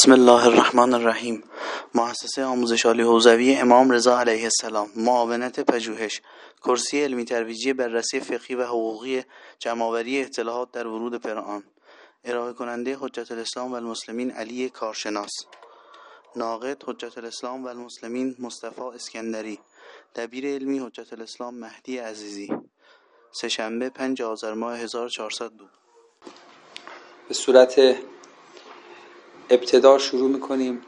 بسم الله الرحمن الرحیم. مؤسسه آموزش عالی حوزوی امام رضا علیه السلام. معاونت پژوهش. کرسی علمی ترویجی بررسی فقهی و حقوقی جمعآوری اطلاعات در ورود قرآن. ارائه کننده حجت الاسلام و المسلمین علی کارشناس. ناقد حجت الاسلام و المسلمین مصطفی اسکندری. دبیر علمی حجت الاسلام مهدی عزیزی. سهشنبه 5 آذر ماه 1402 به صورت ابتدا شروع می‌کنیم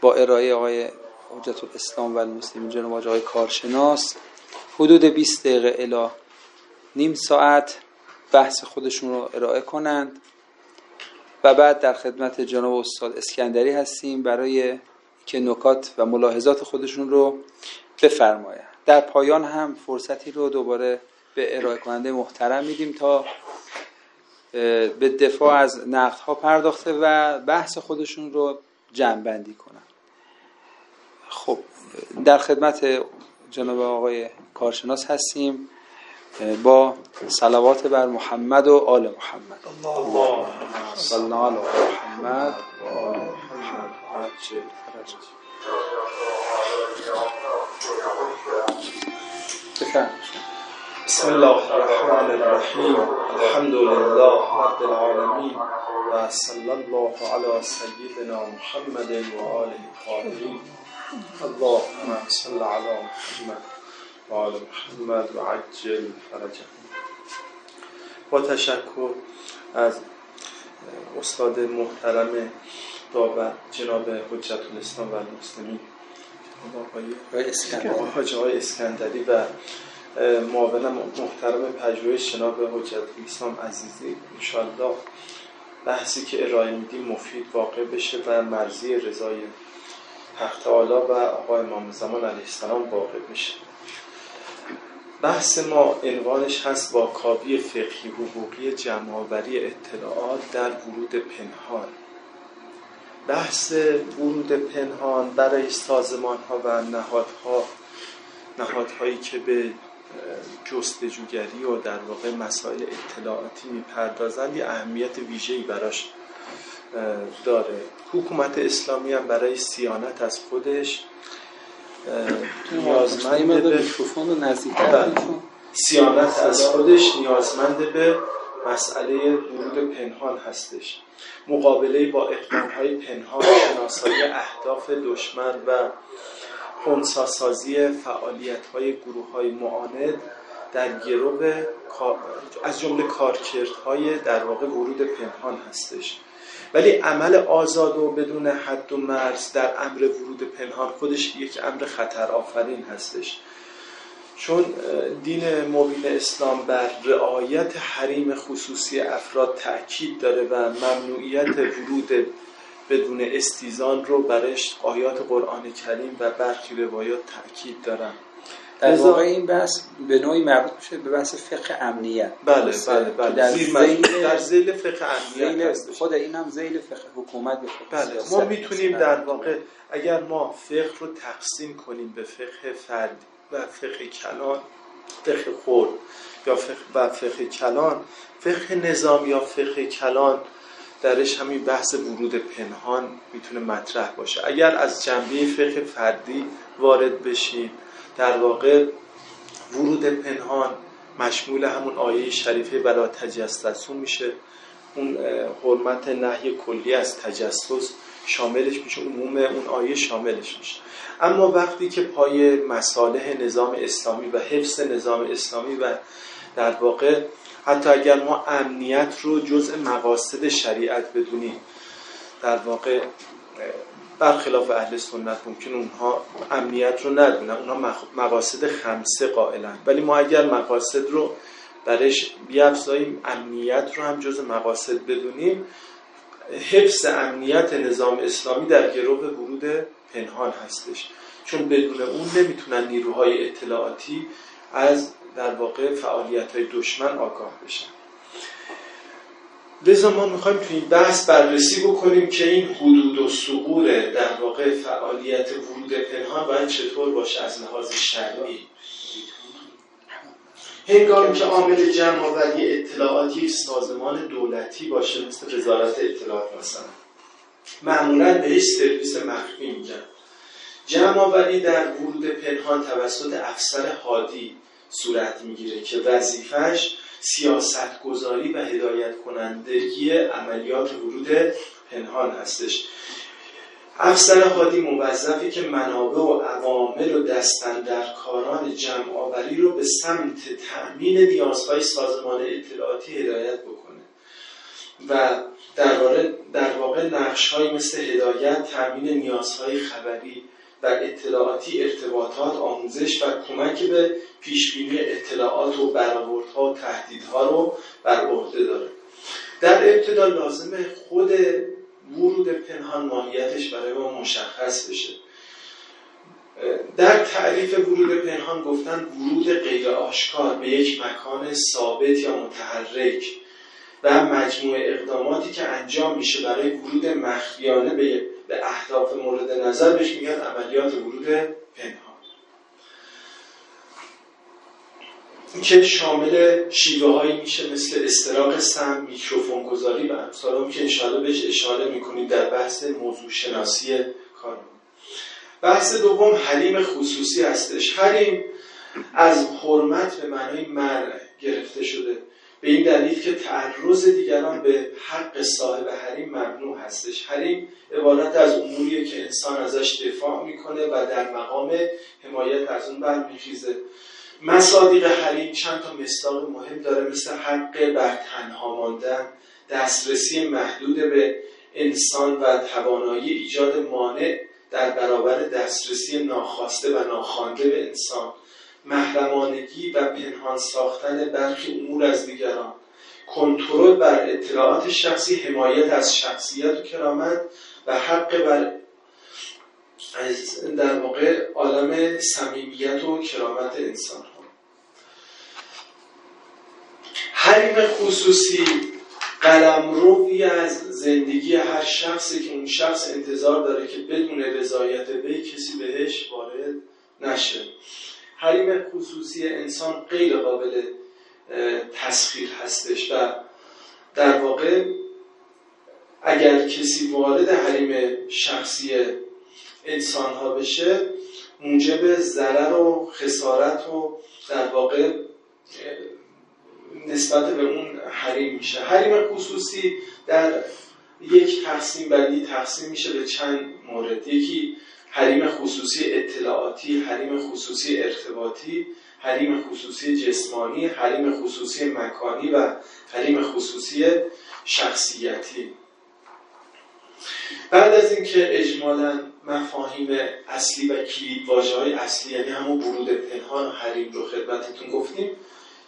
با ارائه آقای حجت الاسلام و المسلمین جناب آقای کارشناس. حدود 20 دقیقه الا نیم ساعت بحث خودشون رو ارائه کنند. و بعد در خدمت جناب استاد اسکندری هستیم برای که نکات و ملاحظات خودشون رو بفرمایند. در پایان هم فرصتی رو دوباره به ارائه کننده محترم میدیم تا به دفاع از نقد ها پرداخته و بحث خودشون رو جمع بندی کنن. خب در خدمت جناب آقای کارشناس هستیم با صلوات بر محمد و آل محمد. الله صلی علی محمد. و آل محمد بسم الله الرحمن الرحیم. الحمد لله رب العالمین و صلی الله علی سیدنا محمد و آله الطاهرین اللهم صل علی محمد و آل محمد و عجل فرجه. با تشکر از استاد محترم داور جناب حجت الاسلام و المسلمین. آقای اسکندری و معاون محترم پژوهش جناب حجت اسلام عزیزی انشالله بحثی که ارائه میدیم مفید واقع بشه و مرزی رضای حق تعالی و آقای امام زمان علیه السلام واقع بشه بحث ما عنوانش هست با کابی فقهی حقوقی جمعآوری اطلاعات در ورود پنهان. بحث ورود پنهان برای سازمان ها و نهادها نهادهایی که به جستجوگری و در واقع مسائل اطلاعاتی می‌پردازند یه اهمیت ویژه‌ای براش داره. حکومت اسلامی هم برای سیانت از خودش نیازمند به بله. سیانت از خودش نیازمند به مسئله ورود پنهان هستش. مقابله با اقدامهای پنهان شناسایی اهداف دشمن و خونساسازی فعالیت های گروه های معاند در گروه از جمله کارکردهای در واقع ورود پنهان هستش. ولی عمل آزاد و بدون حد و مرز در امر ورود پنهان خودش یک امر خطر آفرین هستش. چون دین مبین اسلام بر رعایت حریم خصوصی افراد تأکید داره و ممنوعیت ورود بدون استیزان رو برش آیات قرآن کریم و برخی روایات تأکید دارن در واقع این بحث به نوعی مربوط میشه به بحث فقه امنیت. بله بله بله. در زیل, در زیل فقه امنیت خود این هم زیل فقه حکومت بله ما می‌تونیم در واقع اگر ما فقه رو تقسیم کنیم به فقه فرد و فقه کلان فقه خورد یا فقه و فقه کلان فقه نظام یا فقه کلان درش همین بحث ورود پنهان می‌تونه مطرح باشه. اگر از جنبه فقه فردی وارد بشیم در واقع ورود پنهان مشمول همون آیه شریفه بلا تجسسون میشه. اون حرمت نهی کلی از تجسس شاملش میشه عموم اون آیه شاملش میشه. اما وقتی که پای مصالح نظام اسلامی و حفظ نظام اسلامی و در واقع حتی اگر ما امنیت رو جزء مقاصد شریعت بدونیم در واقع برخلاف اهل سنت ممکن اونها امنیت رو ندونن اونها مقاصد خمسه قائلن. ولی ما اگر مقاصد رو برش بیافزاییم امنیت رو هم جز مقاصد بدونیم حفظ امنیت نظام اسلامی در گروه ورود پنهان هستش. چون بدون اون نمی‌تونن نیروهای اطلاعاتی از در واقع فعالیت های دشمن آگاه بشن. لذا ما می‌خوایم توی این بحث بررسی بکنیم که این حدود و سقور در واقع فعالیت ورود پنهان باید چطور باشه از لحاظ شرعی. هنگامی که عامل جمع اطلاعاتی سازمان دولتی باشه مثل وزارت اطلاعات مثلا. معمولا بهش سرویس مخفی میگن. جمع آوری در ورود پنهان توسط افسر حادی صورت می‌گیره که وظیفش سیاست گذاری و هدایت کنندگی عملیات ورود پنهان هستش. افسر حادی موظفی که منابع و عوامل و کاران جمع آوری رو به سمت تأمین نیازهای سازمان اطلاعاتی هدایت بکنه و در واقع, در واقع نقش مثل هدایت تأمین نیازهای خبری و اطلاعاتی ارتباطات آموزش و کمک به پیشبینی اطلاعات و برآوردها و تهدیدها رو بر عهده داره. در ابتدا لازمه خود ورود پنهان ماهیتش برای ما مشخص بشه. در تعریف ورود پنهان گفتن ورود غیر آشکار به یک مکان ثابت یا متحرک و مجموع اقداماتی که انجام میشه برای ورود مخفیانه به به اهداف مورد نظر بهش میگن عملیات ورود پنهان. که شامل شیوه هایی میشه مثل استراق سم، میکروفون گذاری و امثال که انشاءالله بهش اشاره می‌کنید در بحث موضوع شناسی کار بحث دوم حریم خصوصی هستش. حریم از حرمت به معنای مرع گرفته شده. به این دلیل که تعرض دیگران به حق صاحب حریم ممنوع هستش. حریم عبارت از اموریه که انسان ازش دفاع می‌کنه و در مقام حمایت از اون برمیخیزه. مصادیق حریم چند تا مصداق مهم داره مثل حق بر تنها ماندن دسترسی محدود به انسان و توانایی ایجاد مانع در برابر دسترسی ناخواسته و ناخوانده به انسان. محرمانگی و پنهان ساختن برخی امور از دیگران. کنترل بر اطلاعات شخصی حمایت از شخصیت و کرامت و حق بر در واقع عالم صمیمیت و کرامت انسان ها حریم خصوصی قلمروی از زندگی هر شخصی که اون شخص انتظار داره که بدون رضایت وی کسی بهش وارد نشه. حریم خصوصی انسان غیر قابل تسخیر هستش و در واقع اگر کسی وارد حریم شخصی انسان ها بشه موجب ضرر و خسارت و در واقع نسبت به اون حریم میشه. حریم خصوصی در یک تقسیم بعدی تقسیم میشه به چند مورد. یکی حریم خصوصی اطلاعاتی حریم خصوصی ارتباطی حریم خصوصی جسمانی حریم خصوصی مکانی و حریم خصوصی شخصیتی. بعد از اینکه اجمالا مفاهیم اصلی و کلید های اصلی یعنی همون ورود پنهان و حریم رو خدمتتون گفتیم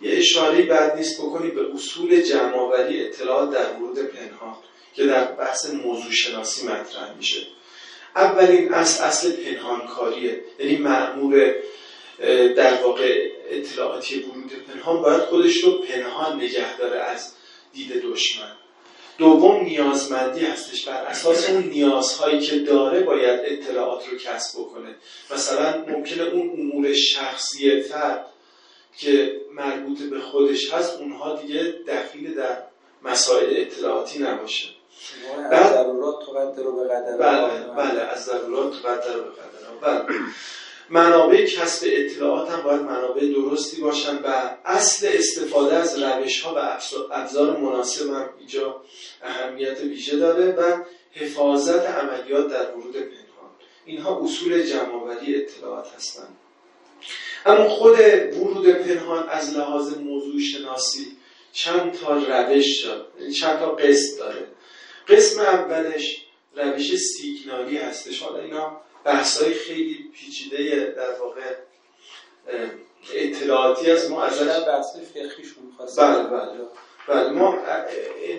یه اشاره بعد نیست بکنید به اصول جمعآوری اطلاعات در ورود پنهان که در بحث موضوع شناسی مطرح میشه. اولین اصل اصل پنهانکاریه. یعنی معمور در واقع اطلاعاتی ورود پنهان باید خودش رو پنهان نگه داره از دید دشمن. دوم نیازمندی هستش. بر اساس اون نیازهایی که داره باید اطلاعات رو کسب بکنه. مثلا ممکنه اون امور شخصی فرد که مربوط به خودش هست اونها دیگه دخیل در مسائل اطلاعاتی نباشه. بعد ضرورات تقدر به قدر بله بله از ضرورات تقدر به قدر بله. منابع کسب اطلاعات هم باید منابع درستی باشن و اصل استفاده از روش ها و ابزار مناسب هم اینجا اهمیت ویژه داره و حفاظت عملیات در ورود پنهان. اینها اصول جمعآوری اطلاعات هستند. اما خود ورود پنهان از لحاظ موضوع شناسی چند تا روش داره چند تا قسم داره. قسم اولش روش سیگنالی هستش. حالا اینا بحثای خیلی پیچیده در واقع اطلاعاتی از ما از بحث فقهیشون بله بله بله. ما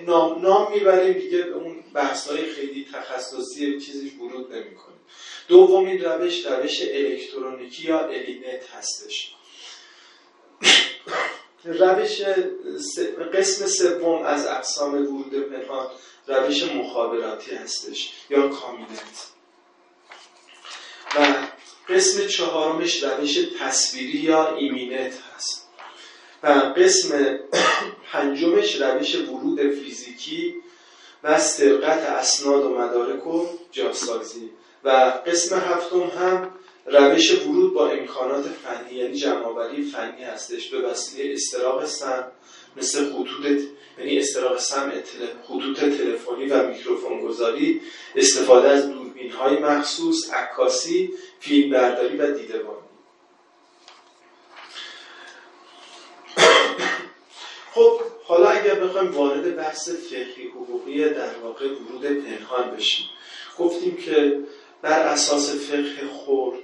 نام, نام می‌بریم دیگه به اون بحثای خیلی تخصصی چیزی ورود نمی‌کنیم. دومین روش روش الکترونیکی یا الینت هستش. روش قسم سوم از اقسام ورود پنهان روش مخابراتی هستش یا COMINT و قسم چهارمش روش تصویری یا IMINT هست. و قسم پنجمش روش ورود فیزیکی و سرقت اسناد و مدارک و جاسازی. و قسم هفتم هم روش ورود با امکانات فنی یعنی جمعآوری فنی هستش. به وسیله استراق سمع مثل خطوط یعنی استراق سم خطوط تلفنی و میکروفون گذاری استفاده از دوربین های مخصوص عکاسی فیلم برداری و دیدبانی خب حالا اگر بخوایم وارد بحث فقهی حقوقی در واقع ورود پنهان بشیم. گفتیم که بر اساس فقه خورد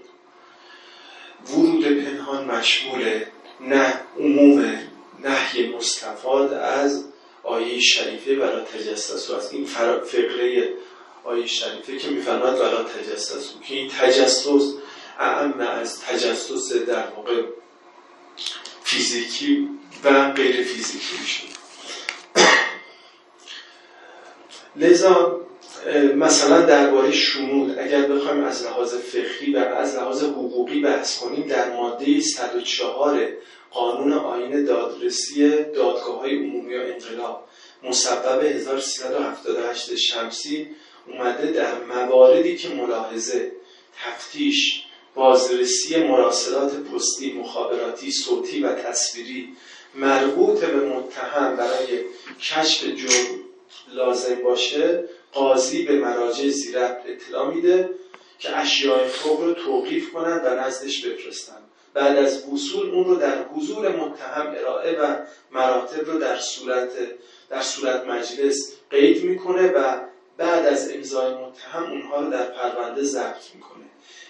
ورود پنهان مشمول نه عموم نهی مستفاد از آیه شریفه برای تجسس است. این فقره آیه شریفه که میفرماد برای تجسس که این تجسس اعم از تجسس در واقع فیزیکی و غیر فیزیکی میشه لذا مثلا درباره شنود اگر بخوایم از لحاظ فقهی و از لحاظ حقوقی بحث کنیم در ماده 104 قانون آین دادرسی دادگاه های عمومی و انقلاب مصوب 1378 شمسی اومده در مواردی که ملاحظه تفتیش بازرسی مراسلات پستی مخابراتی صوتی و تصویری مربوط به متهم برای کشف جرم لازم باشه قاضی به مراجع زیرت اطلاع میده که اشیاء فوق رو توقیف کنند و نزدش بفرستند بعد از وصول اون رو در حضور متهم ارائه و مراتب رو در صورت در صورت مجلس قید می‌کنه و بعد از امضای متهم اونها رو در پرونده ضبط می‌کنه.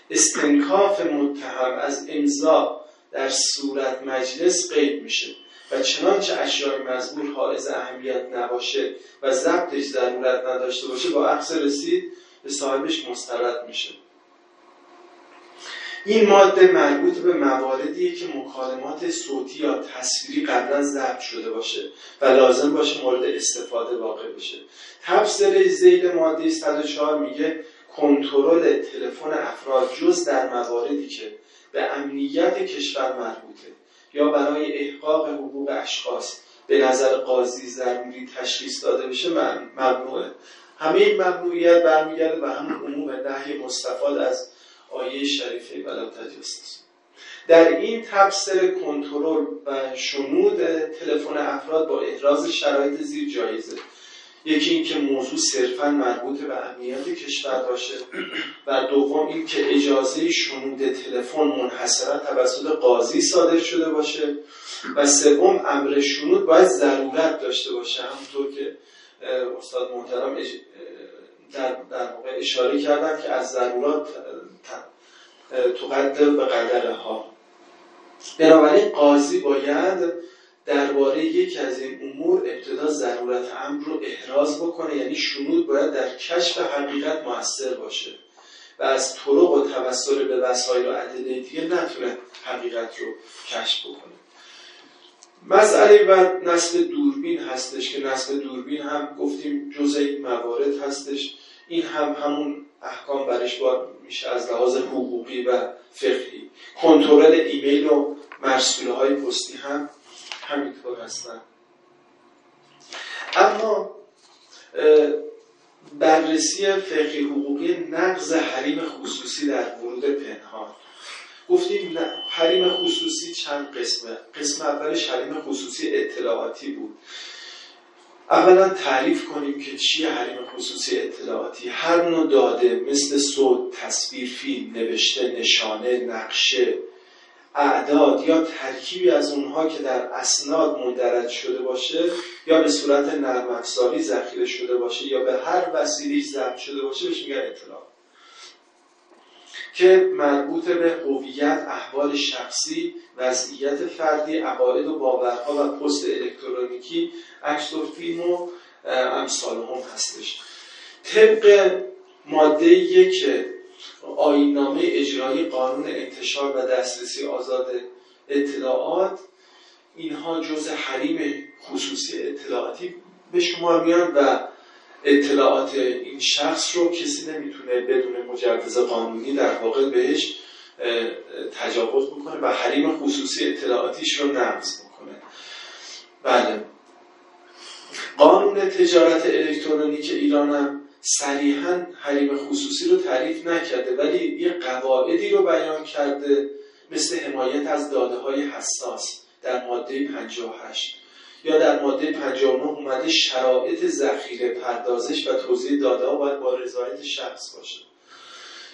استنکاف متهم از امضا در صورت مجلس قید میشه. و چنانچه اشیاء مزبور حائز اهمیت نباشه و ضبطش ضرورت نداشته باشه با عکس رسید به صاحبش مسترد میشه. این ماده مربوط به مواردیه که مکالمات صوتی یا تصویری قبلا ضبط شده باشه و لازم باشه مورد استفاده واقع بشه. تفسیر زید ماده 104 میگه کنترل تلفن افراد جز در مواردی که به امنیت کشور مربوطه. یا برای احقاق حقوق اشخاص به نظر قاضی ضروری تشخیص داده بشه ممنوعه. همه این ممنوعیت برمیگرده به همون عموم نهی مستفاد از آیه شریفه بلا تجسس. در این تفسیر کنترل و شنود تلفن افراد با احراز شرایط زیر جایزه. یکی اینکه موضوع صرفا مربوط به امنیت کشور باشه و دوم اینکه اجازه شنود تلفن منحصرا توسط قاضی صادر شده باشه و سوم امر شنود باید ضرورت داشته باشه. همونطور که استاد محترم در, در واقع اشاره کردن که از ضرورات تقدر به قدر ها بنابراین قاضی باید درباره یکی از این امور ابتدا ضرورت امر رو احراز بکنه. یعنی شنود باید در کشف حقیقت موثر باشه و از طرق و توسل به وسایل و ادله دیگه نتونه حقیقت رو کشف بکنه. مسئله و نصب دوربین هستش که نصب دوربین هم گفتیم جزء این موارد هستش. این هم همون احکام برش با میشه از لحاظ حقوقی و فقهی. کنترل ایمیل و مرسوله های پستی هم همینطور هستن. اما بررسی فقهی حقوقی نقض حریم خصوصی در ورود پنهان. گفتیم حریم خصوصی چند قسمه. قسم اولش حریم خصوصی اطلاعاتی بود. اولا تعریف کنیم که چیه حریم خصوصی اطلاعاتی. هر نوع داده مثل صوت، تصویر، فیلم، نوشته، نشانه، نقشه اعداد یا ترکیبی از اونها که در اسناد مندرج شده باشه یا به صورت نرم افزاری ذخیره شده باشه یا به هر وسیله ضبط شده باشه بهش میگن اطلاع. که مربوط به هویت احوال شخصی وضعیت فردی عقاید و باورها و پست الکترونیکی عکس و فیلم و امثال هم هستش. طبق ماده یک آینامه اجرایی قانون انتشار و دسترسی آزاد اطلاعات اینها جز حریم خصوصی اطلاعاتی به شما میان و اطلاعات این شخص رو کسی نمی‌تونه بدون مجوز قانونی در واقع بهش تجاوز بکنه و حریم خصوصی اطلاعاتیش رو نقض بکنه. بله. قانون تجارت الکترونیک ایرانم صریحا حریم خصوصی رو تعریف نکرده ولی یه قواعدی رو بیان کرده مثل حمایت از داده های حساس در ماده 58 یا در ماده 59 اومده شرایط ذخیره پردازش و توضیح داده ها باید با رضایت شخص باشه.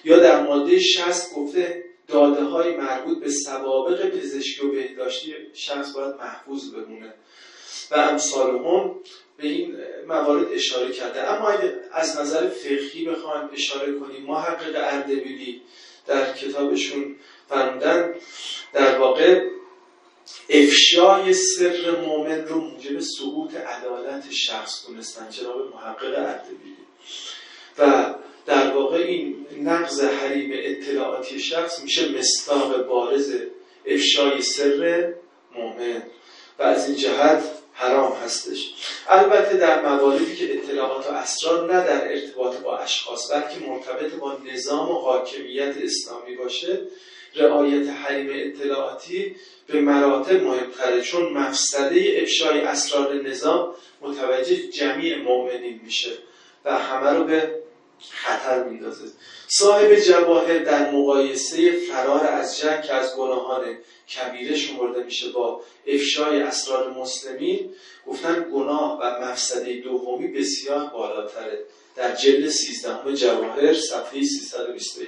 یا در ماده 60 گفته داده های مربوط به سوابق پزشکی و بهداشتی شخص باید محفوظ بمونه. و امثال هم به این موارد اشاره کرده. اما اگه از نظر فقهی بخوایم اشاره کنیم محقق اردبیلی در کتابشون فرمودن در واقع افشای سر مؤمن رو موجب سقوط عدالت شخص دونستن جناب محقق اردبیلی. و در واقع این نقض حریم اطلاعاتی شخص میشه مستاق بارز افشای سر مؤمن. و از این جهت حرام هستش. البته در مواردی که اطلاعات و اسرار نه در ارتباط با اشخاص بلکه مرتبط با نظام و حاکمیت اسلامی باشه رعایت حریم اطلاعاتی به مراتب مهمتره چون مفسده افشای اسرار نظام متوجه جمیع مؤمنین میشه و همه رو به خطر میندازه. صاحب جواهر در مقایسه فرار از جنگ از گناهان کبیره شمرده میشه با افشای اسرار مسلمین گفتن گناه و مفسده دومی بسیار بالاتره. در جلد 13 جواهر صفحه 321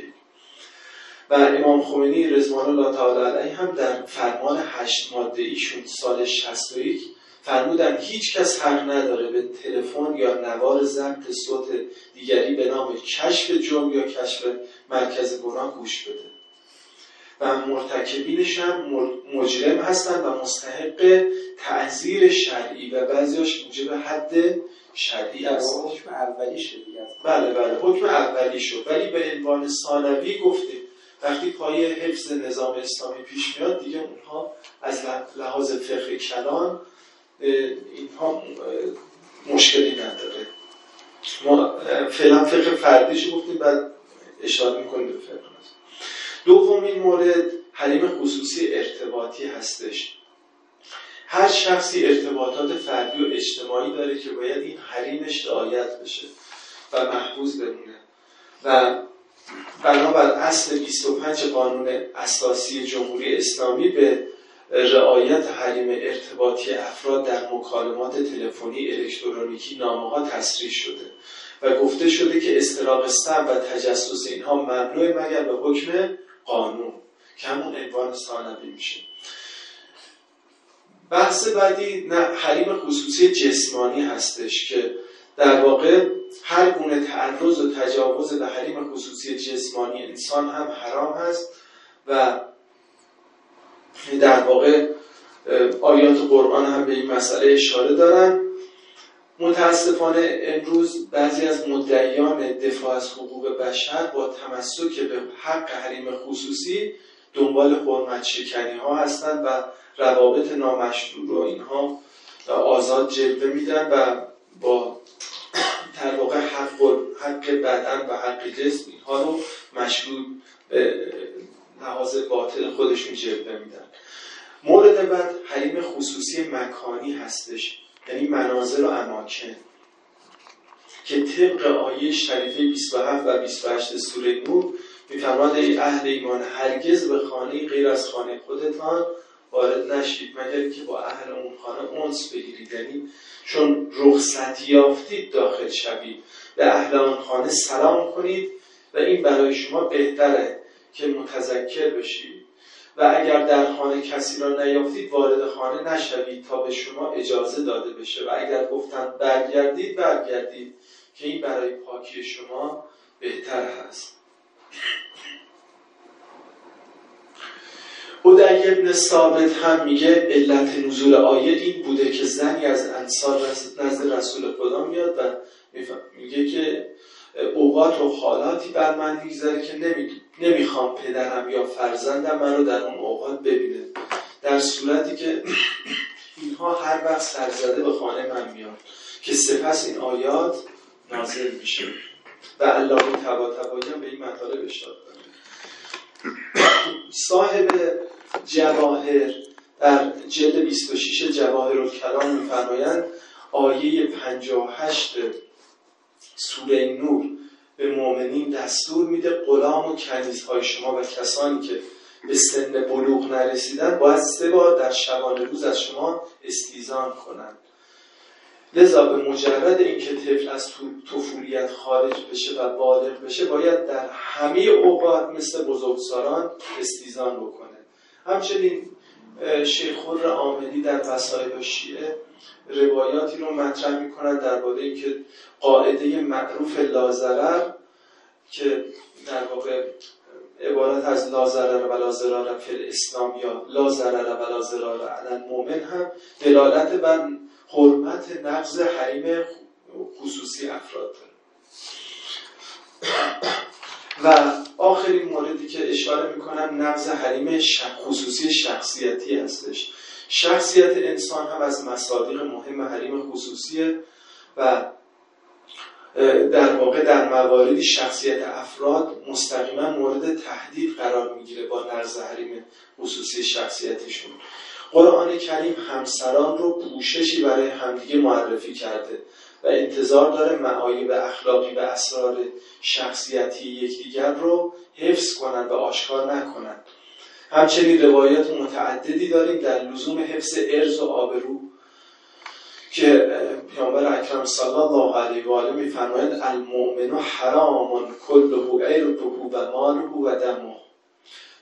و امام خمینی رضوان الله تعالی علیه هم در فرمان هشت ماده ایشون سال 61 فرمودن هیچ کس حق نداره به تلفن یا نوار ضبط صوت دیگری به نام کشف جرم یا کشف مرکز گناه گوش بده. و مرتکبینش هم مجرم هستن و مستحق تعذیر شرعی و بعضیاش موجب حد شرعی هست حکم اولی شد بله بله. حکم اولی شد ولی به عنوان ثانوی گفتیم وقتی پای حفظ نظام اسلامی پیش میاد دیگه اونها از لحاظ فقه کلان اینها مشکلی نداره. ما فعلا فقه فردیش گفتیم بعد اشاره می‌کنیم به فقه. دومین مورد حریم خصوصی ارتباطی هستش. هر شخصی ارتباطات فردی و اجتماعی داره که باید این حریمش رعایت بشه و محفوظ بمونه. و بنابر اصل 25 قانون اساسی جمهوری اسلامی به رعایت حریم ارتباطی افراد در مکالمات تلفنی الکترونیکی نامه ها تصریح شده و گفته شده که استراق و تجسس اینها ممنوع مگر به حکم قانون. که همون عنوان ثانوی میشه. بحث بعدی حریم خصوصی جسمانی هستش که در واقع هر گونه تعرض و تجاوز به حریم خصوصی جسمانی انسان هم حرام هست و در واقع آیات قرآن هم به این مسئله اشاره دارن. متاسفانه امروز بعضی از مدعیان دفاع از حقوق بشر با تمسک به حق حریم خصوصی دنبال حرمت شکنی ها هستند و روابط نامشروع رو اینها آزاد جلوه میدن و با در واقع حق, حق بدن و حق جسم اینها رو مشروع به لحاظ باطل خودشون جلوه میدن. مورد بعد حریم خصوصی مکانی هستش. یعنی منازل و اماکن. که طبق آیه شریفه 27 و 28 سوره نور میفرماد ای اهل ایمان هرگز به خانه غیر از خانه خودتان وارد نشید مگر که با اهل اون خانه اونس بگیرید. یعنی چون رخصت یافتید داخل شوید. به اهل اون خانه سلام کنید و این برای شما بهتره که متذکر بشید. و اگر در خانه کسی را نیافتید وارد خانه نشوید تا به شما اجازه داده بشه. و اگر گفتند برگردید برگردید که این برای پاکی شما بهتر هست. ادعی ابن ثابت هم میگه علت نزول آیه این بوده که زنی از انصار نزد رسول خدا میاد و میگه که اوقات و حالاتی بر من میگذره که نمی‌خوام پدرم یا فرزندم من رو در اون اوقات ببینه. در صورتی که اینها هر وقت سرزده به خانه من میاد که سپس این آیات نازل میشه. و الله تبا تبایی به این مطالب اشاره صاحب جواهر در جلد 26 جواهر و کلام میفرمایند آیه 58 سوره نور به مؤمنین دستور میده غلام و کنیزهای شما و کسانی که به سن بلوغ نرسیدن باید سه بار در شبانه روز از شما استیزان کنند. لذا به مجرد اینکه طفل از طفولیت خارج بشه و بالغ بشه باید در همه اوقات مثل بزرگسالان استیزان بکنه. همچنین شیخ خود عاملی در وسایل شیعه روایاتی رو مطرح می‌کنن درباره اینکه قاعده معروف لازرر که در واقع عبارت از لازرر و فی اسلام یا لازرر و علی المؤمن هم دلالت بر حرمت نقض حریم خصوصی افراد و آخرین موردی که اشاره می‌کنم نقض حریم خصوصی شخصیتی هستش. شخصیت انسان هم از مصادیق مهم حریم خصوصیه و در واقع در مواردی شخصیت افراد مستقیما مورد تهدید قرار می‌گیره با نقض حریم خصوصی شخصیتشون. قرآن کریم همسران رو پوششی برای همدیگه معرفی کرده. و انتظار داره معایب اخلاقی و اسرار شخصیتی یکدیگر رو حفظ کنند و آشکار نکنند. همچنین روایات متعددی داریم در لزوم حفظ ارز و آبرو که پیامبر اکرم صلی الله علیه و آله میفرمایند المؤمن حرام کله عرضه و ماله و دمه.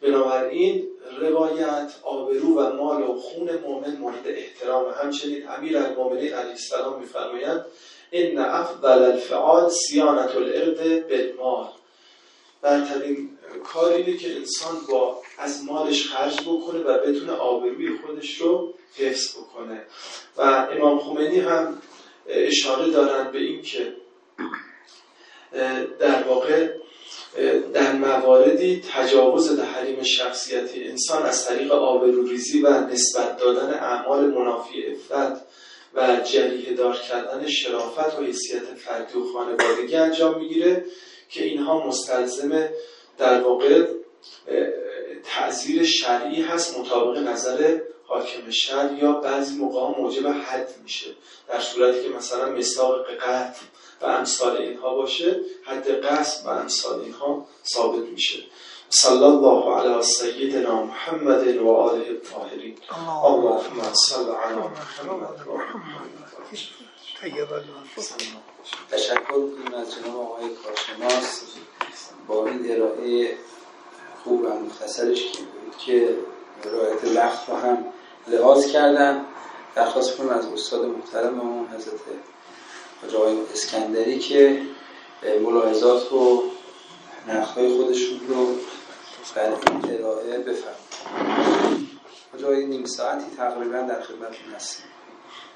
بنابراین روایت آبرو و مال و خون مؤمن مورد احترام. همچنین امیر المؤمنین علیه السلام میفرمایند ان افضل الفعال سیانت الارض بالمال. برترین کار که انسان با از مالش خرج بکنه و بتونه آبروی خودش رو حفظ بکنه. و امام خمینی هم اشاره دارند به این که در واقع در مواردی تجاوز در حریم شخصیتی انسان از طریق آبروریزی و نسبت دادن اعمال منافی افت و جریه دار کردن شرافت و حیثیت فردی و خانوادگی انجام می‌گیره که اینها مستلزم در واقع تعذیر شرعی هست مطابق نظر حاکم شهر یا بعضی موقع موجب حد میشه. در صورتی که مثلا مساق قتل و امثال اینها باشه حد قصد و امثال اینها ثابت میشه. صلی الله علی سیدنا محمد و آله الطاهرین اللهم صل علی محمد و تشکر کنیم از جناب آقای کارشناس. با این ارائه خوب و مختصرش که رایت وقت رو هم لحاظ کردن. درخواست کنم از استاد محترممون حضرت آقای اسکندری که ملاحظات و نقدهای خودشون رو در این ارائه بفرمایید. جای نیم ساعتی تقریبا در خدمتتون هستیم.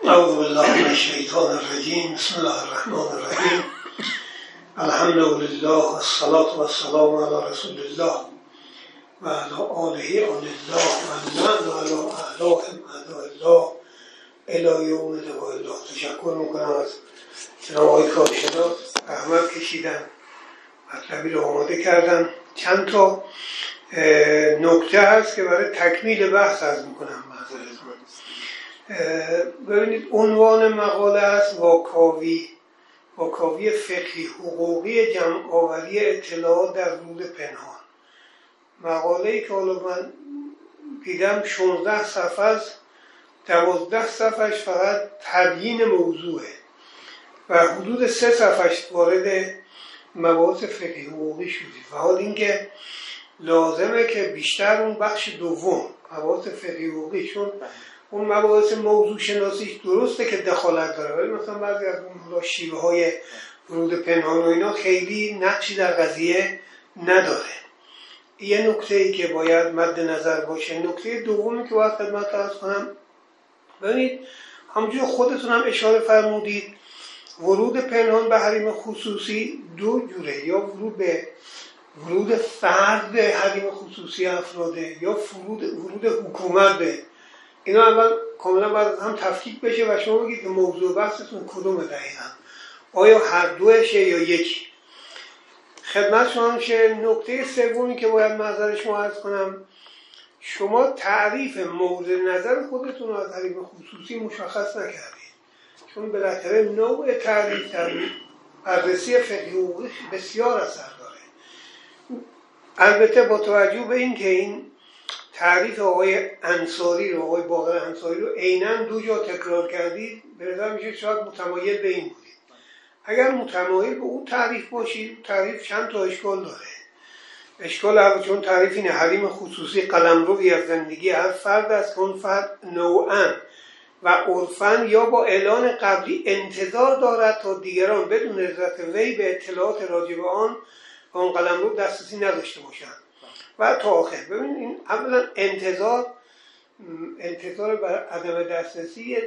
اعوذ بالله من الشیطان الرجیم. بسم الله الرحمن الرحیم. الحمد لله والصلاة والسلام على رسول الله و على آله آل الله و من على اعلاهم الله الى یوم لقاء الله تشکر می‌کنم از جناب آقای کارشناس. احمد کشیدن مطلبی رو آماده کردن چند تا نکته هست که برای تکمیل بحث از می‌کنم ببینید عنوان مقاله است واکاوی. واکاوی فقهی حقوقی جمع آوری اطلاعات در رود پنهان. مقاله ای که حالا من دیدم 16 صفحه است. دوازده صفحش فقط تبیین موضوعه و حدود سه صفحش وارد مباحث فقهی حقوقی شدید و حال اینکه لازمه که بیشتر اون بخش دوم مباحث فقهی حقوقی چون اون مباحث موضوع شناسیش درسته که دخالت داره ولی مثلا بعضی از اون شیوه های ورود پنهان و اینا خیلی نقشی در قضیه نداره. یه نکته ای که باید مد نظر باشه نکته دومی که باید خدمت ارز کنم ببینید همونجور خودتون هم اشاره فرمودید ورود پنهان به حریم خصوصی دو جوره یا ورود به ورود فرد به حریم خصوصی افراده یا ورود, ورود حکومت. به اینا اول کاملا باید هم تفکیک بشه و شما بگید که موضوع بحثتون کدوم دقیقا. آیا هر دوشه یا یکی؟ خدمت شما میشه. نکته سومی که باید منظر شما عرض کنم شما تعریف مورد نظر خودتون از حریم خصوصی مشخص نکردید چون بالاخره نوع تعریف بررسی فقهی حقوقی بسیار اثر داره. البته با توجه به اینکه این تعریف آقای انصاری رو آقای باقر انصاری رو عینا دو جا تکرار کردید به نظر میشه شاید متمایل به این بودید. اگر متمایل به اون تعریف باشید تعریف چند تا اشکال داره. اشکال اول چون تعریف اینه حریم خصوصی قلمروی از زندگی هر فرد است که اون فرد نوعا و عرفا یا با اعلان قبلی انتظار دارد تا دیگران بدون رضایت وی به اطلاعات راجع به آن و اون قلمرو دسترسی نداشته باشند. و تا آخر. ببینید این اولا انتظار انتظار بر عدم دسترسی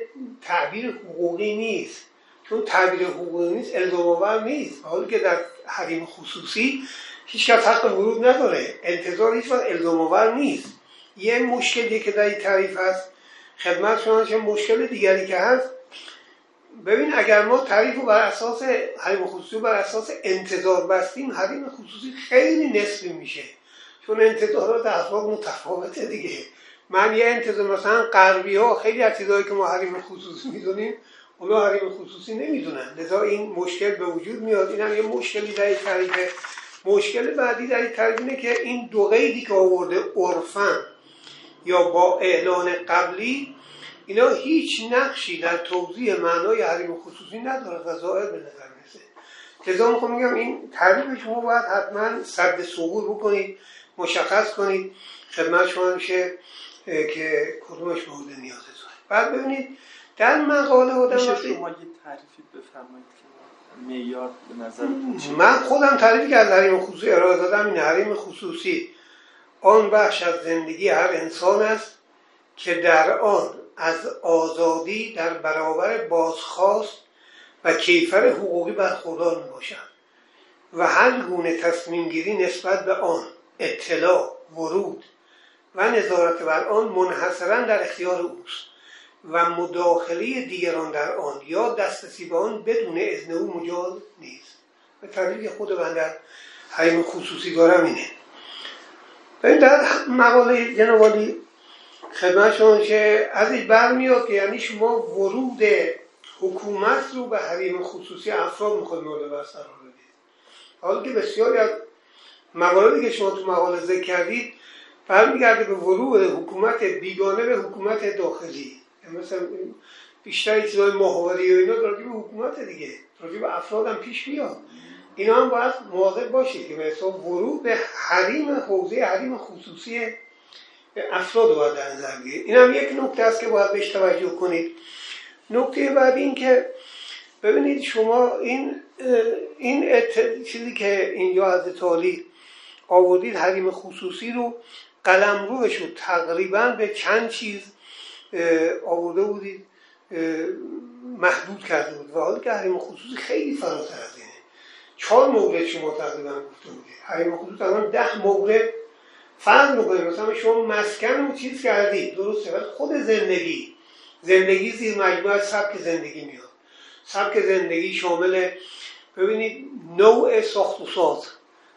تعبیر حقوقی نیست. چون تعبیر حقوقی نیست الزام آور نیست. حالی که در حریم خصوصی هیچ کس حق ورود نداره. انتظار هیچ وقت الزام آور نیست. یه مشکلی که در این تعریف هست. خدمت شما چه مشکل دیگری که هست؟ ببین اگر ما تعریف رو بر اساس حریم خصوصی بر اساس انتظار بستیم حریم خصوصی خیلی نسبی میشه. چون انتظارات افراد متفاوته دیگه. من یه انتظار مثلا غربی ها خیلی از چیزهایی که ما حریم خصوصی می‌دونیم اونا حریم خصوصی نمی‌دونن. لذا این مشکل به وجود میاد. این هم یه مشکلی در تعریف مشکل بعدی در این که این دو قیدی که آورده عرفن یا با اعلان قبلی اینا هیچ نقشی در توضیح معنای حریم خصوصی نداره و ظاهر به نظر می‌رسه. لذا می‌خوام میگم این تعریف شما باید حتما صد صغور بکنید مشخص کنید. خدمت شما میشه که کدومش مورد نیازه بعد ببینید در مقاله آدم شما یه تعریفی بفرمایید که معیار به نظر من خودم تعریفی که از حریم خصوصی ارائه دادم این حریم خصوصی. آن بخش از زندگی هر انسان است که در آن از آزادی در برابر بازخواست و کیفر حقوقی برخوردار می باشد و هر گونه تصمیم گیری نسبت به آن اطلاع ورود و نظارت بر آن منحصرا در اختیار اوست و مداخله دیگران در آن یا دسترسی به آن بدون اذن او مجاز نیست. به تعریف خود من در حریم خصوصی دارم اینه. در مقاله جنوالی خدمت شما که از این برمیاد که یعنی شما ورود حکومت رو به حریم خصوصی افراد می‌خواید مورد بحث قرار بدید. حالا که بسیاری از مقالاتی که شما تو مقاله ذکر کردید برمیگرده به ورود حکومت بیگانه به حکومت داخلی. یعنی مثلا بیشتر چیزای محوری و اینا راجع به حکومت دیگه. راجع به افراد هم پیش میاد. اینا هم باید مواظب باشید که به ورود به حریم حوزه حریم خصوصی افراد باید در نظر این هم یک نکته است که باید بهش توجه کنید. نکته بعد این که ببینید شما این این چیزی که اینجا از تالی آوردید حریم خصوصی رو قلم روش رو تقریبا به چند چیز آورده بودید محدود کرده بود. و حالا که حریم خصوصی خیلی فراتر از چهار مورد شما تقریبا گفته بودید حریم خصوصی تقریبا ده مورد فرض می‌کنید مثلا شما مسکن رو چیز کردید درسته خود زندگی زندگی زیر مجموعه سبک زندگی میاد. سبک زندگی شامل ببینید نوع ساخت و ساز.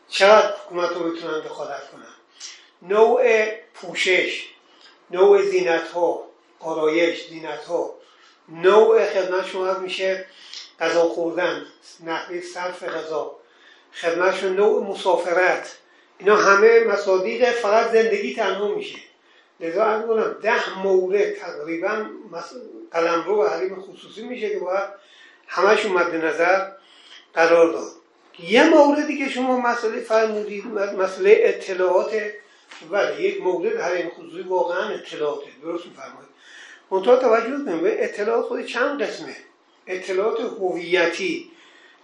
چقدر حکومت رو می‌تونن دخالت کنن؟ نوع پوشش نوع زینت ها آرایش زینت ها نوع خدمت شما میشه غذا خوردن نحوه صرف غذا خدمت نوع مسافرت. اینا همه مصادیق فقط زندگی تنها میشه. لذا از کنم ده مورد تقریبا قلم رو و حریم خصوصی میشه که باید همشون مد نظر قرار داد. یه موردی که شما مسئله فرمودید مسئله اطلاعات. بله یک مورد حریم خصوصی واقعا اطلاعاته. درست میفرمایید. منتها توجه کنید به اطلاعات خود چند قسمه؟ اطلاعات هویتی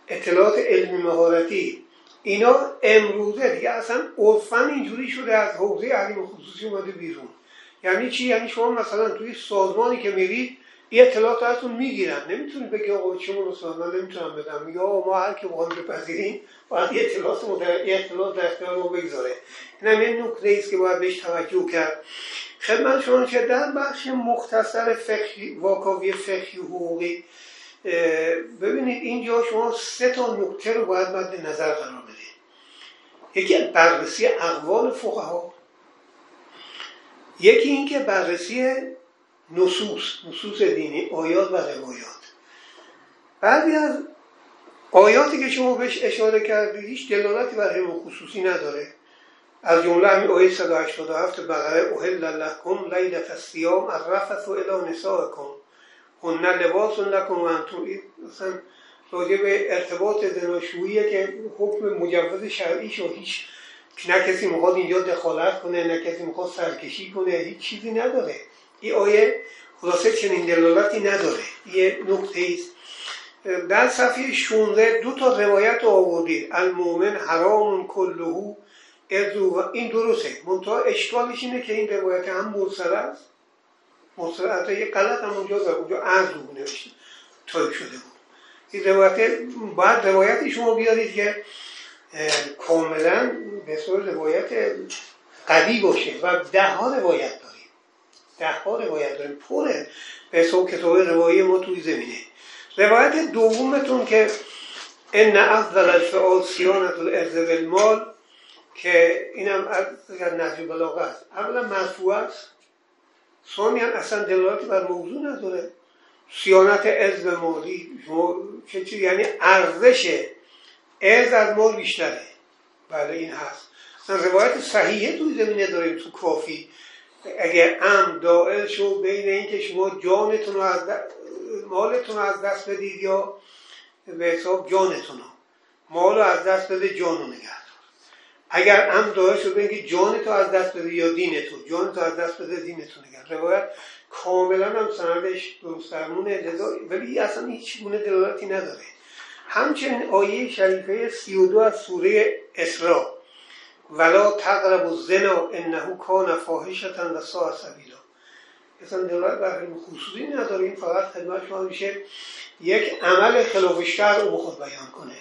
اطلاعات علمی مهارتی اینا امروزه دیگه اصلا عرفا اینجوری شده از حوزه حریم خصوصی اومده بیرون. یعنی چی؟ یعنی شما مثلا توی سازمانی که میرید این اطلاعات ازتون می‌گیرن. نمی‌تونید بگی آقا چه مثلا من نمی‌تونم بدم. میگه آقا ما هر که بخوایم بپذیریم باید اطلاعات مدر... اطلاعات در اختیار ما بگذاره. این هم یه نکته است که باید بهش توجه کرد. خدمت شما که در بخش مختصر فقهی واکاوی فقهی حقوقی. ببینید اینجا شما سه تا نکته رو باید مد نظر قرار بدید. یکی بررسی اقوال فقها. یکی اینکه بررسی نصوص نصوص دینی آیات و روایات. بعضی از آیاتی که شما بهش اشاره کردید هیچ دلالتی بر خصوصی نداره. از جمله همین آیه 187 بقره اهل لکم لیلت الصیام الرفث الی نسائکم. هن لباس لکم و انتم مثلا راجع به ارتباط زناشویی که حکم مجوز شرعیش و هیچ نه کسی می‌خواد اینجا دخالت کنه نه کسی می‌خواد سرکشی کنه هیچ چیزی نداره. این آیه خلاصه چنین دلالتی نداره. یه نقطه است. در صفحه 16 دو تا روایت آوردید المومن حرام کلهو ارزو و این درسته. منتها اشکالش اینه که این روایت هم مرسل است. مرسل حتی یه غلط هم اونجا داره اونجا عرضو نوشته تایپ شده بود. این روایت باید روایتی شما بیارید که کاملا به صورت روایت قوی باشه و ده ها روایت داریم. ده ها روایت داریم. پره به صورت کتاب روایی ما توی زمینه. روایت دومتون که ان افضل الفعال صیانة العرض بالمال که اینم از نهج بلاغه است. اولا مرفوع است. ثانیا اصلا دلالتی بر موضوع نداره. سیانت ارز مالی چه چیز یعنی ارزش ارز از مال بیشتره. بله این هست. روایت صحیحه توی زمینه داریم تو کافی. اگر ام دائل شو بین اینکه شما جانتون رو از مالتون رو از دست بدید یا به حساب جانتون رو. مال رو از دست بده جان رو نگه اگر ام دائل شو بین اینکه جانتو از دست بده یا دینتو جانتو از دست بده دینتو نگه. روایت کاملا هم سندش درست درمونه ولی اصلا هیچ گونه دلالتی نداره. همچنین آیه شریفه 32 از سوره اسراء ولا تقرب الزنا انه کان فاحشتا و ساء سبیلا. اصلا دلالت بر خصوصی نداره این فقط خدمت شما میشه یک عمل خلاف شرع رو خود بیان کنه.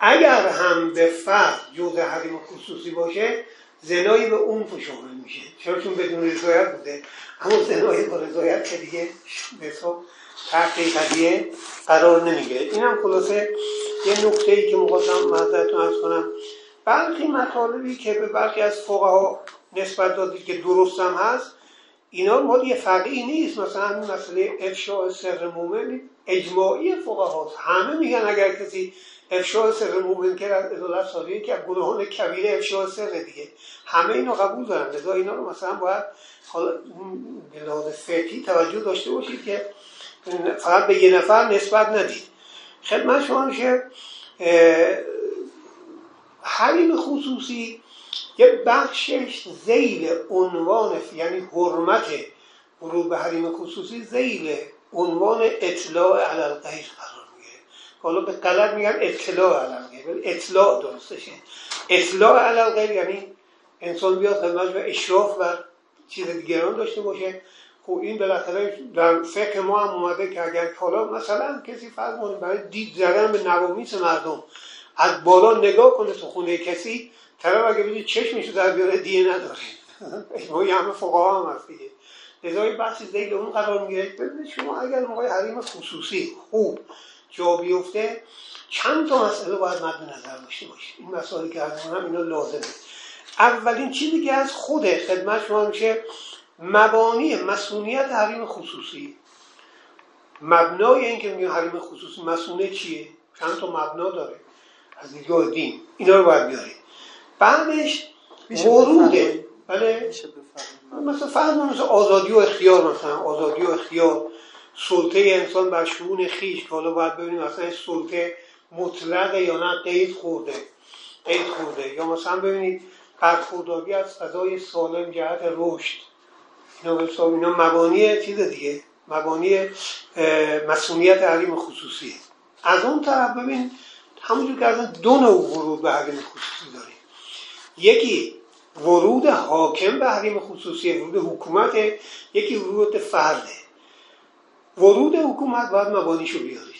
اگر هم به فرد جزء حریم خصوصی باشه زنایی به اون شامل میشه. چرا؟ چون بدون رضایت بوده. اما زنایی با رضایت که دیگه به تحت قضیه قرار نمی‌گیره. این هم خلاصه یه نکته ای که مخواستم معذرتون ارز کنم. برخی مطالبی که به برخی از فقها نسبت دادید که درست هم هست اینا مال یه فقیه نیست. مثلا مسئله افشاء سر مومن اجماعی فقها هست همه میگن اگر کسی افشاء سر مومن کرد از ادالت سالیه که گناهان کبیره افشاء سر دیگه. همه اینو قبول دارن. لذا اینا رو مثلا باید حالا به لحاظ فقهی توجه داشته باشید که فقط به یه نفر نسبت ندید. خدمت شما میشه حریم خصوصی یه بخشش زیل عنوان یعنی حرمت ورود به حریم خصوصی زیل عنوان اطلاع علال غیر قرار می‌گیره. حالا به غلط میگن اطلاع غیر ولی اطلاع درستشه. اطلاع غیر یعنی انسان بیاد خدمت به اشراف و چیز دیگران داشته باشه. خب این بالاخره در فکر ما هم اومده که اگر حالا مثلا کسی فرض برای دید زدن به نوامیس مردم از بالا نگاه کنه تو خونه کسی طرف اگه بگه چشمشو در بیاره؟ دیه نداره. ما همه فقها هم هست دیگه. بحثی زیل اون قرار می‌گیره. ببینید شما اگر موقع حریم خصوصی خوب جا بیفته چند تا مسئله باید مد نظر داشته این مسائلی که از هم اینا لازمه. اولین چیزی که از خود خدمت شما میشه مبانی مسئولیت حریم خصوصی. مبنای اینکه میگه حریم خصوصی مسئولیت چیه؟ چند تا مبنا داره. از دیدگاه دین. اینا رو باید بیاریم بعدش وروده بله. مثلا فهم مثل آزادی و اختیار مثلا. آزادی و اختیار. سلطه انسان بر شعون خیش. که حالا باید ببینیم مثلا سلطه مطلقه یا نه قید خورده. قید خورده. یا مثلا ببینید برخورداری از فضای سالم جهت رشد. اینا اینا مبانی چیز دیگه. مبانی مسئولیت حریم خصوصی از اون طرف ببین همونجور که از دو نوع ورود به حریم خصوصی داریم. یکی ورود حاکم به حریم خصوصی ورود حکومت یکی ورود فرده. ورود حکومت باید مبانیشو بیارید.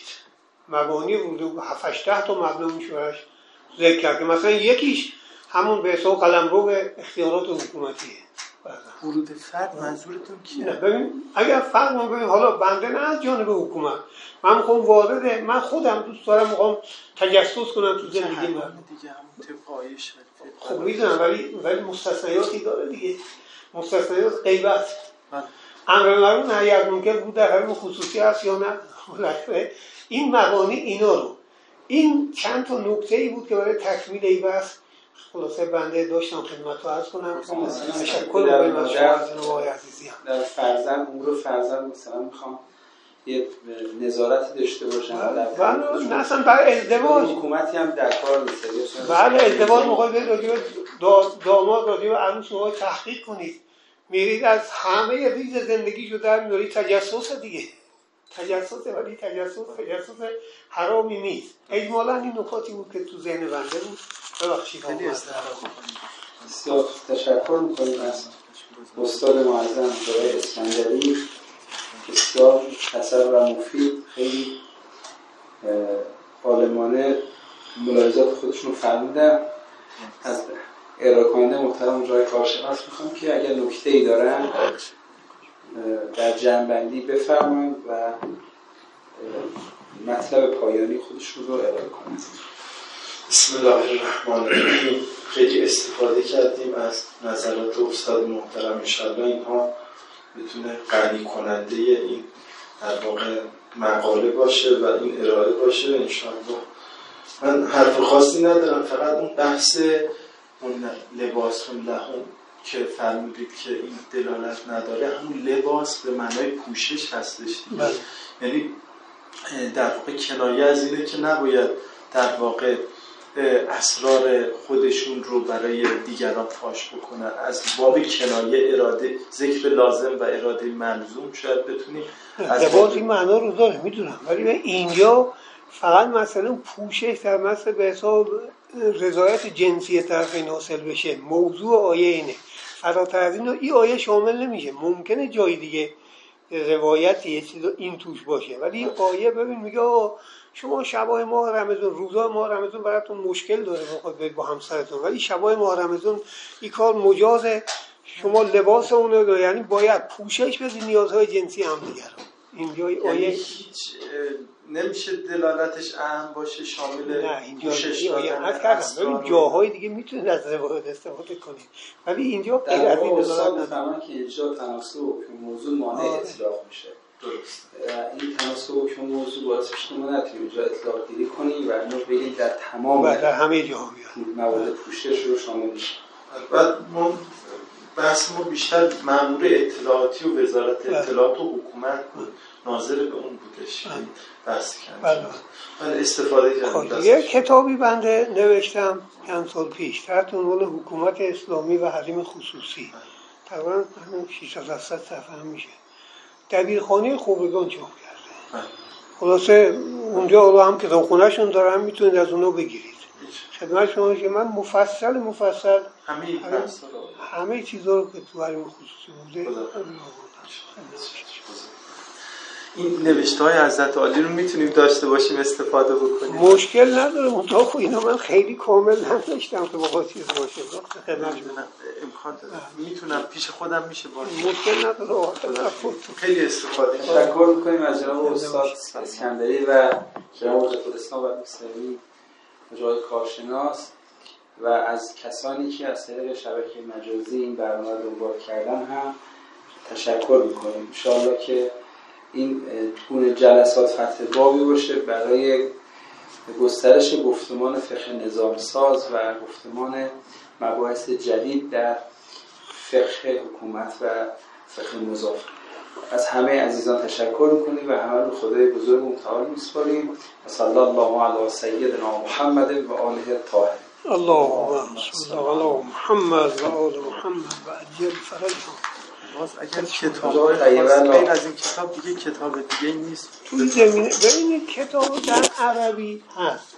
مبانی ورود هفتش ده تا مبنا میشه ذکر کرد مثلا یکیش همون به حساب قلم رو به اختیارات حکومتیه. ورود فرد منظورتون کیه؟ ببین اگر فرد ما ببین حالا بنده نه از جانب حکومت. من می‌خوام وارد من خودم دوست دارم می‌خوام تجسس کنم تو زندگی من. دیگه همون خب می‌دونم ولی ولی مستثنیاتی داره دیگه. مستثنیات غیبت. بله. امر معروف نهی از منکر بود در حریم خصوصی هست یا نه این مبانی اینا رو. این چند تا نکته ای بود که برای تکمیل ای بحث خلاصه بنده داشتم خدمت رو عرض کنم. تشکر بکنم از شما عزیزی هم. در فرزن امور فرزن مثلا می‌خوام یه نظارت داشته باشن بله نه اصلا برای ازدواج. حکومتی هم در کار نیست بله ازدواج موقع به راجع داماد راجع به عروس موقع تحقیق کنید. میرید از همه ریز زندگی جو در میارید تجسس دیگه. تجسس ولی تجسس تجسس حرامی نیست. اجمالا این نکاتی بود که تو ذهن بنده بود. ببخشید. خیلی بسیار تشکر می‌کنیم از استاد معظم جای اسکندری. بسیار کسر و مفید خیلی عالمانه ملاحظات خودشون فرمودن از ارائه محترم جای کارشناس می‌خوام که اگر نکته ای دارن در جنبندی بفرمایید و مطلب پایانی خودشون رو ارائه کنید. بسم الله الرحمن الرحیم. خیلی استفاده کردیم از نظرات استاد محترم انشاءالله. اینها بتونه غنی کننده این در واقع مقاله باشه و این ارائه باشه انشاءالله. من حرف خاصی ندارم فقط اون بحث اون لباس لحوم. که فرمودید که این دلالت نداره همون لباس به معنای پوشش هستش بله. یعنی در واقع کنایه از اینه که نباید در واقع اسرار خودشون رو برای دیگران فاش بکنن. از باب کنایه اراده ذکر لازم و اراده ملزوم شاید بتونیم از این معنا رو داره می‌دونم. ولی اینجا فقط مثلا پوشش در مثل به حساب رضایت جنسی طرفین حاصل بشه. موضوع آیه اینه. فراتر از این این آیه شامل نمیشه. ممکنه جای دیگه روایتی یه چیز این توش باشه. ولی این آیه ببین میگه شما شبای ماه رمضان روزای ماه رمضان براتون مشکل داره با همسرتون. ولی شبای ماه رمضان این کار مجازه. شما لباس اون رو یعنی باید پوشش بدی نیازهای جنسی هم دیگر اینجا یعنی آیه هیچ نمیشه دلالتش اهم باشه شامل آیه کردم ولی جاهای دیگه می‌تونید از روایت استفاده کنید. ولی اینجا غیر از این دلالت که اینجا تناسب موضوع مانع اطلاق میشه. درست این تناسب حکم موضوع باعث میشه ما نتونیم اینجا اطلاق گیری کنیم و اینو بگیم در تمام و در همه جا مواد پوشش رو شامل میشه. بعد ما بحث ما بیشتر مامور اطلاعاتی و وزارت بله. اطلاعات و حکومت بود. ناظر به اون بودش بله. بحث کردیم بله. استفاده کردم خب، یه کتابی بنده نوشتم چند سال پیش تحت عنوان حکومت اسلامی و حریم خصوصی. تقریبا 600 صفحه میشه. دبیرخانه خوبگان چاپ کرده. خلاصه اونجا رو هم کتاب خونهشون دارن می‌تونید از اونو بگیرید. خدمت شما که من مفصل مفصل همه همه چیزا رو که تو حریم خصوصی بوده این نوشته های حضرت عالی رو می‌تونیم داشته باشیم استفاده بکنیم. مشکل نداره منطقه خب اینا من خیلی کامل نداشتم که بخواه چیز باشه. امکان داره. می‌تونم پیش خودم میشه باشه. مشکل نداره خیلی استفاده تشکر می‌کنیم از جناب استاد اسکندری و جناب حضرت الاسلام و مصری جای کارشناس و از کسانی که از طریق شبکه مجازی این برنامه دنبال کردن هم تشکر می‌کنیم. انشاءالله که این تون جلسات فتح بابی باشه برای گسترش گفتمان فقه نظام ساز و گفتمان مباحث جدید در فقه حکومت و فقه مضاف. از همه عزیزان تشکر می‌کنیم و همه رو خدای بزرگ متعال میسپاریم. و صلی الله علی سیدنا محمد و آله طاهر. اللهم صل علی محمد و آل محمد و عجل فرجهم باز اگر کتاب غیر از این کتاب دیگه کتاب دیگه نیست. توی زمینه ببینید کتاب در عربی هست.